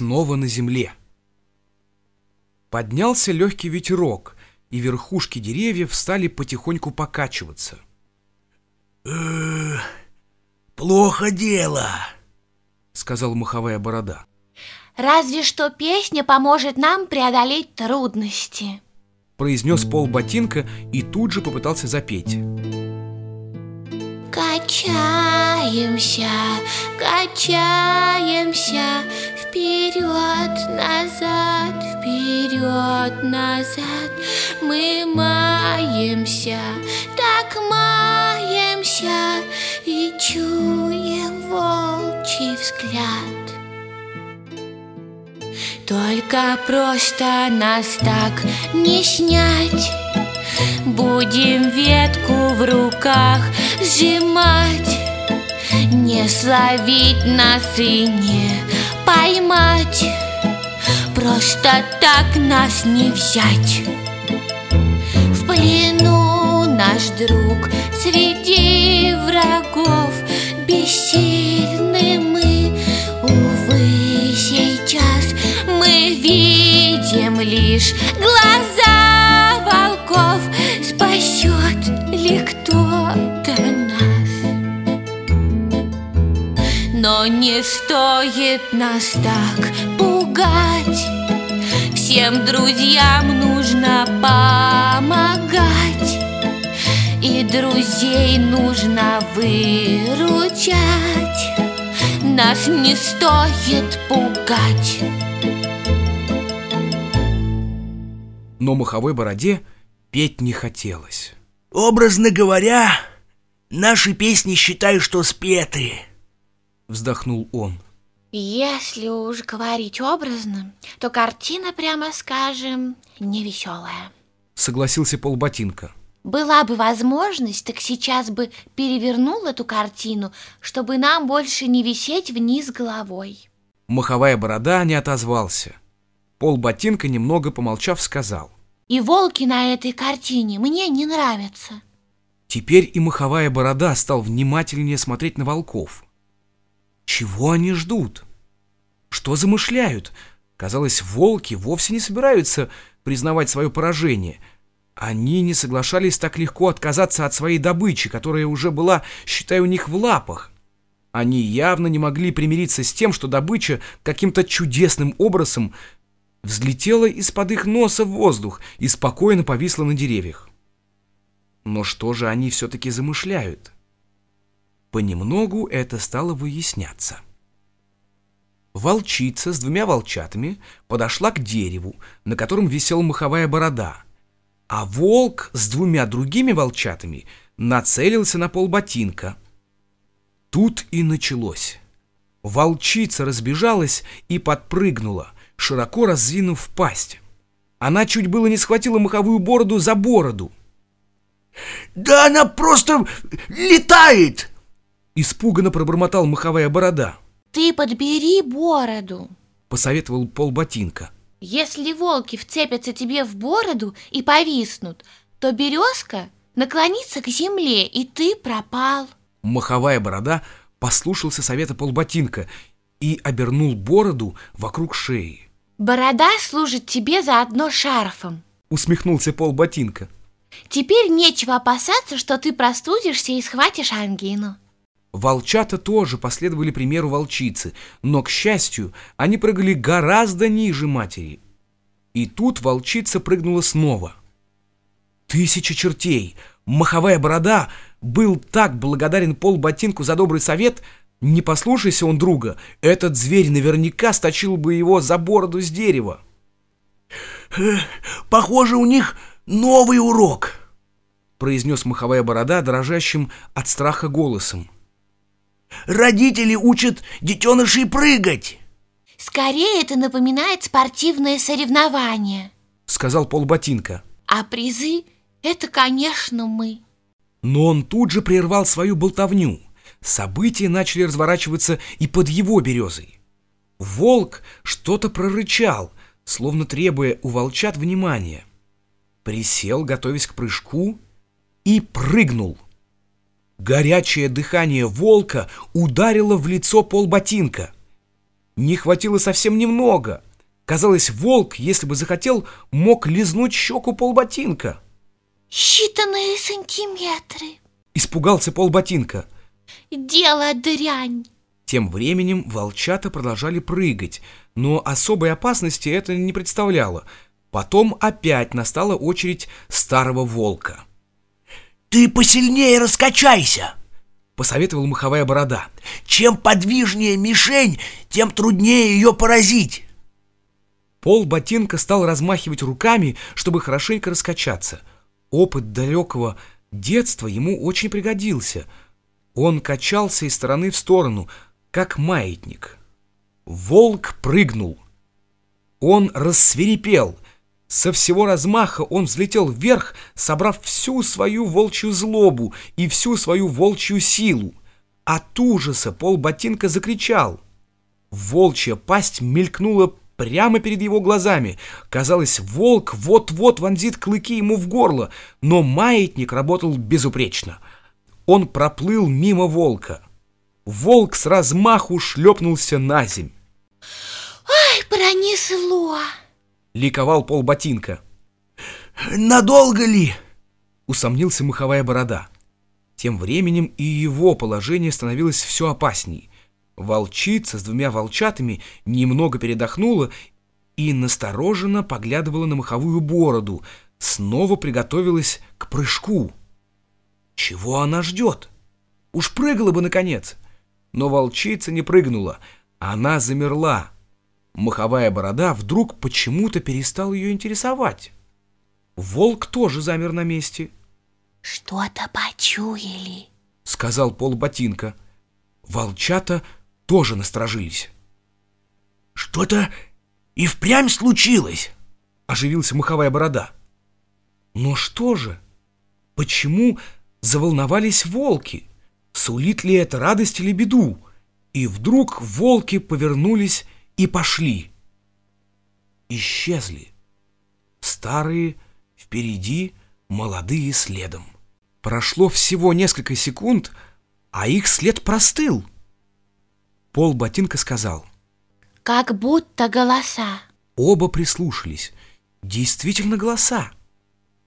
снова на земле. Поднялся легкий ветерок, и верхушки деревьев стали потихоньку покачиваться. «Э, «Плохо дело», — сказал маховая борода. «Разве что песня поможет нам преодолеть трудности», — произнес пол ботинка и тут же попытался запеть. Качаемся, качаемся Вперед, назад, вперед, назад. Мы маемся, так маемся И чуем волчий взгляд. Только просто нас так не снять. Будем ветку в руках сжимать Не словить нас и не поймать Просто так нас не взять. В плену наш друг среди врагов. Бессильны мы, увы, сейчас Мы видим лишь глаза Но не стоит нас так пугать. Всем друзьям нужно помогать. И друзей нужно выручать. Нас не стоит пугать. Но маховой бороде петь не хотелось. Образно говоря, наши песни считай, что спеты, вздохнул он. Если уж говорить образно, то картина, прямо скажем, невеселая. Согласился полботинка. Была бы возможность, так сейчас бы перевернул эту картину, чтобы нам больше не висеть вниз головой. Маховая борода не отозвался. Полботинка, немного помолчав, сказал. И волки на этой картине мне не нравятся. Теперь и маховая борода стал внимательнее смотреть на волков. Чего они ждут? Что замышляют? Казалось, волки вовсе не собираются признавать свое поражение. Они не соглашались так легко отказаться от своей добычи, которая уже была, считай, у них в лапах. Они явно не могли примириться с тем, что добыча каким-то чудесным образом взлетела из-под их носа в воздух и спокойно повисла на деревьях. Но что же они все-таки замышляют? Понемногу это стало выясняться. Волчица с двумя волчатами подошла к дереву, на котором висела маховая борода, а волк с двумя другими волчатами нацелился на полботинка. Тут и началось. Волчица разбежалась и подпрыгнула — широко раздвинув пасть. Она чуть было не схватила маховую бороду за бороду. «Да она просто летает!» Испуганно пробормотал маховая борода. «Ты подбери бороду!» Посоветовал полботинка. «Если волки вцепятся тебе в бороду и повиснут, то березка наклонится к земле, и ты пропал!» Маховая борода послушался совета полботинка и обернул бороду вокруг шеи. Борода служит тебе заодно шарфом Усмехнулся Пол Ботинка Теперь нечего опасаться, что ты простудишься и схватишь ангину Волчата тоже последовали примеру волчицы, но, к счастью, они прыгали гораздо ниже матери. И тут волчица прыгнула снова. Тысяча чертей! Маховая борода был так благодарен Пол Ботинку за добрый совет – не послушайся он друга, этот зверь наверняка сточил бы его за бороду с дерева. «Похоже, у них новый урок», — произнес маховая борода дрожащим от страха голосом. «Родители учат детенышей прыгать». «Скорее это напоминает спортивное соревнование», — сказал полботинка. «А призы — это, конечно, мы». Но он тут же прервал свою болтовню — события начали разворачиваться и под его березой. Волк что-то прорычал, словно требуя у волчат внимания. Присел, готовясь к прыжку, и прыгнул. Горячее дыхание волка ударило в лицо полботинка. Не хватило совсем немного. Казалось, волк, если бы захотел, мог лизнуть щеку полботинка. Считанные сантиметры. Испугался полботинка. Дело дрянь. Тем временем волчата продолжали прыгать, но особой опасности это не представляло. Потом опять настала очередь старого волка. Ты посильнее раскачайся, посоветовал маховая борода. Чем подвижнее мишень, тем труднее ее поразить. Пол ботинка стал размахивать руками, чтобы хорошенько раскачаться. Опыт далекого детства ему очень пригодился. Он качался из стороны в сторону, как маятник. Волк прыгнул. Он рассверепел. Со всего размаха он взлетел вверх, собрав всю свою волчью злобу и всю свою волчью силу. От ужаса пол ботинка закричал. Волчья пасть мелькнула прямо перед его глазами. Казалось, волк вот-вот вонзит клыки ему в горло, но маятник работал безупречно. Он проплыл мимо волка. Волк с размаху шлепнулся на земь. «Ай, пронесло!» — ликовал полботинка. «Надолго ли?» — усомнился маховая борода. Тем временем и его положение становилось все опасней. Волчица с двумя волчатами немного передохнула и настороженно поглядывала на маховую бороду, снова приготовилась к прыжку. Чего она ждет? Уж прыгала бы, наконец. Но волчица не прыгнула, она замерла, Маховая борода вдруг почему-то перестал ее интересовать. Волк тоже замер на месте. «Что-то почуяли», — сказал полботинка. Волчата тоже насторожились. «Что-то и впрямь случилось», — оживился маховая борода. «Но что же? Почему заволновались волки? Сулит ли это радость или беду?» И вдруг волки повернулись и пошли. Исчезли. Старые впереди, молодые следом. Прошло всего несколько секунд, а их след простыл. Пол ботинка сказал. «Как будто голоса». Оба прислушались. Действительно голоса.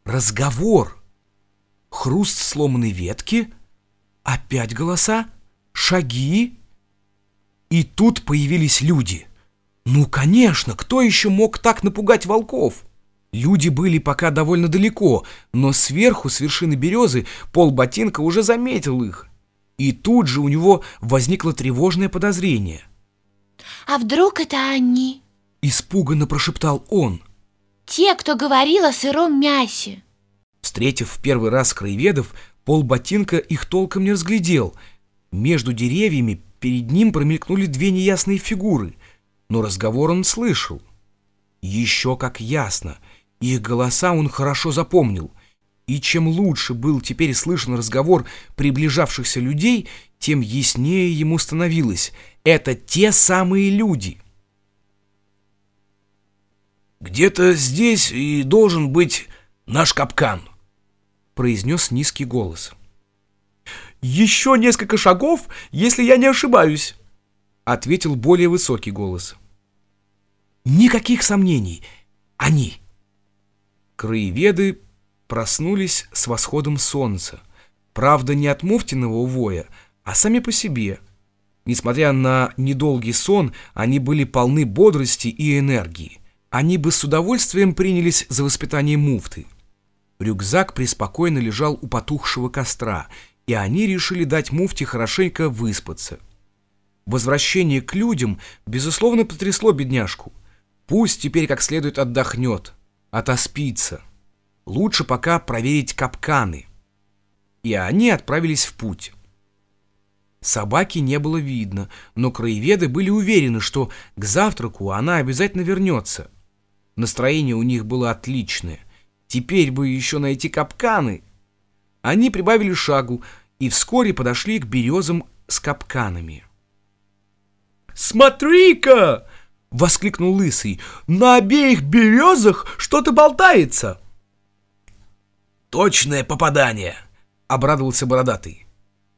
Разговор. Хруст сломанной ветки. Опять голоса. Шаги. И тут появились люди. Ну, конечно, кто еще мог так напугать волков? Люди были пока довольно далеко, но сверху, с вершины березы, пол ботинка уже заметил их. И тут же у него возникло тревожное подозрение. «А вдруг это они?» Испуганно прошептал он. «Те, кто говорил о сыром мясе». Встретив в первый раз краеведов, пол ботинка их толком не разглядел. Между деревьями перед ним промелькнули две неясные фигуры — но разговор он слышал. Еще как ясно, их голоса он хорошо запомнил, и чем лучше был теперь слышен разговор приближавшихся людей, тем яснее ему становилось — это те самые люди. «Где-то здесь и должен быть наш капкан», — произнес низкий голос. «Еще несколько шагов, если я не ошибаюсь», — ответил более высокий голос. Никаких сомнений. Они. Краеведы проснулись с восходом солнца. Правда, не от муфтиного воя, а сами по себе. Несмотря на недолгий сон, они были полны бодрости и энергии. Они бы с удовольствием принялись за воспитание муфты. Рюкзак преспокойно лежал у потухшего костра, и они решили дать муфте хорошенько выспаться. Возвращение к людям, безусловно, потрясло бедняжку. Пусть теперь как следует отдохнет, отоспится. Лучше пока проверить капканы. И они отправились в путь. Собаки не было видно, но краеведы были уверены, что к завтраку она обязательно вернется. Настроение у них было отличное. Теперь бы еще найти капканы. Они прибавили шагу и вскоре подошли к березам с капканами. «Смотри-ка!» — воскликнул Лысый. «На обеих березах что-то болтается!» «Точное попадание!» — обрадовался Бородатый.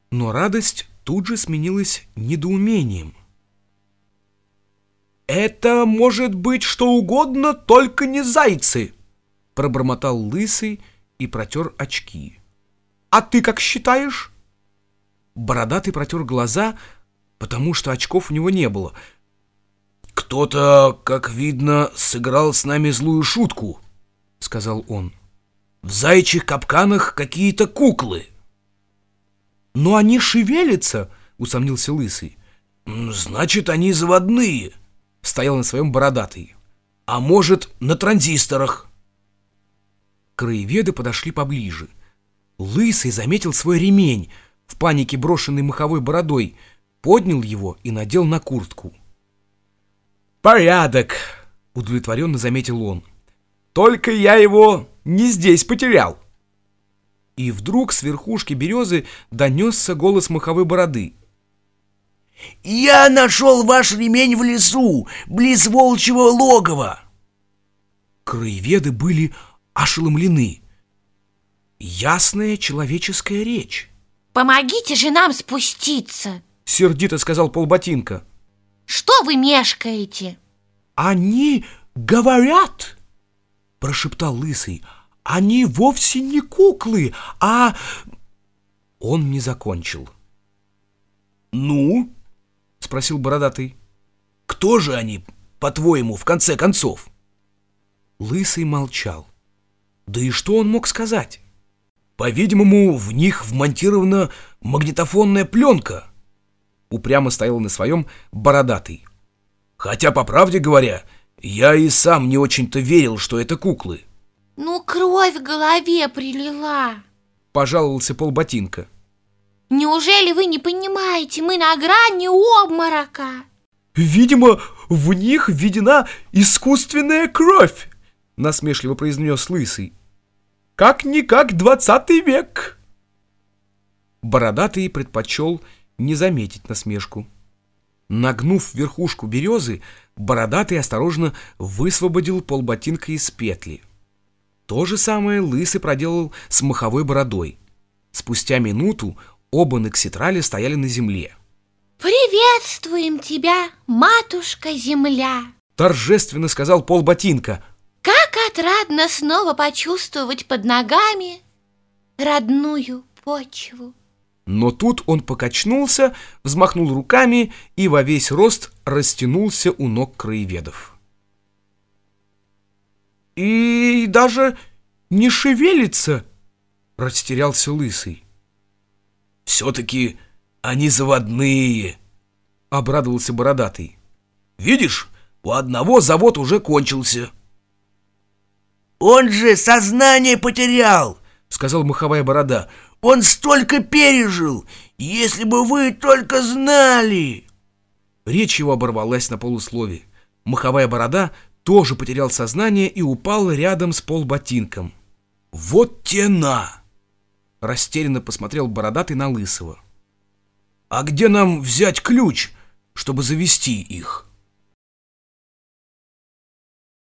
Но радость тут же сменилась недоумением. Это может быть что угодно, только не зайцы, пробормотал лысый и протер очки. А ты как считаешь? Бородатый протер глаза, потому что очков у него не было. «Кто-то, как видно, сыграл с нами злую шутку», — сказал он. «В зайчих капканах какие-то куклы». «Но они шевелятся», — усомнился Лысый. «Значит, они заводные», — стоял на своем бородатый. «А может, на транзисторах?» Краеведы подошли поближе. Лысый заметил свой ремень, в панике брошенный маховой бородой, поднял его и надел на куртку. «Порядок!» — удовлетворенно заметил он. «Только я его не здесь потерял!» И вдруг с верхушки березы донесся голос маховой бороды. «Я нашел ваш ремень в лесу, близ волчьего логова!» Краеведы были ошеломлены. Ясная человеческая речь. Помогите же нам спуститься, сердито сказал полботинка. Что вы мешкаете? Они говорят, прошептал лысый. Они вовсе не куклы, а... Он не закончил. «Ну?» — спросил бородатый. «Кто же они, по-твоему, в конце концов?» Лысый молчал. Да и что он мог сказать? По-видимому, в них вмонтирована магнитофонная пленка. Упрямо стоял на своем бородатый. Хотя, по правде говоря, я и сам не очень-то верил, что это куклы. Ну, кровь в голове прилила. Пожаловался полботинка. Неужели вы не понимаете, мы на грани обморока? Видимо, в них введена искусственная кровь, насмешливо произнес Лысый. Как-никак двадцатый век!» Бородатый предпочел не заметить насмешку. Нагнув верхушку березы, Бородатый осторожно высвободил полботинка из петли. То же самое Лысый проделал с маховой бородой. Спустя минуту оба Некситрали стояли на земле. «Приветствуем тебя, матушка-земля!» Торжественно сказал полботинка – как отрадно снова почувствовать под ногами родную почву. Но тут он покачнулся, взмахнул руками и во весь рост растянулся у ног краеведов. «И даже не шевелится!» — растерялся Лысый. «Все-таки они заводные!» — обрадовался Бородатый. «Видишь, у одного завод уже кончился!» «Он же сознание потерял!» — сказал маховая борода. «Он столько пережил! Если бы вы только знали!» Речь его оборвалась на полуслове. Маховая борода тоже потерял сознание и упал рядом с полботинком. «Вот тена!» Растерянно посмотрел бородатый на Лысого. «А где нам взять ключ, чтобы завести их?»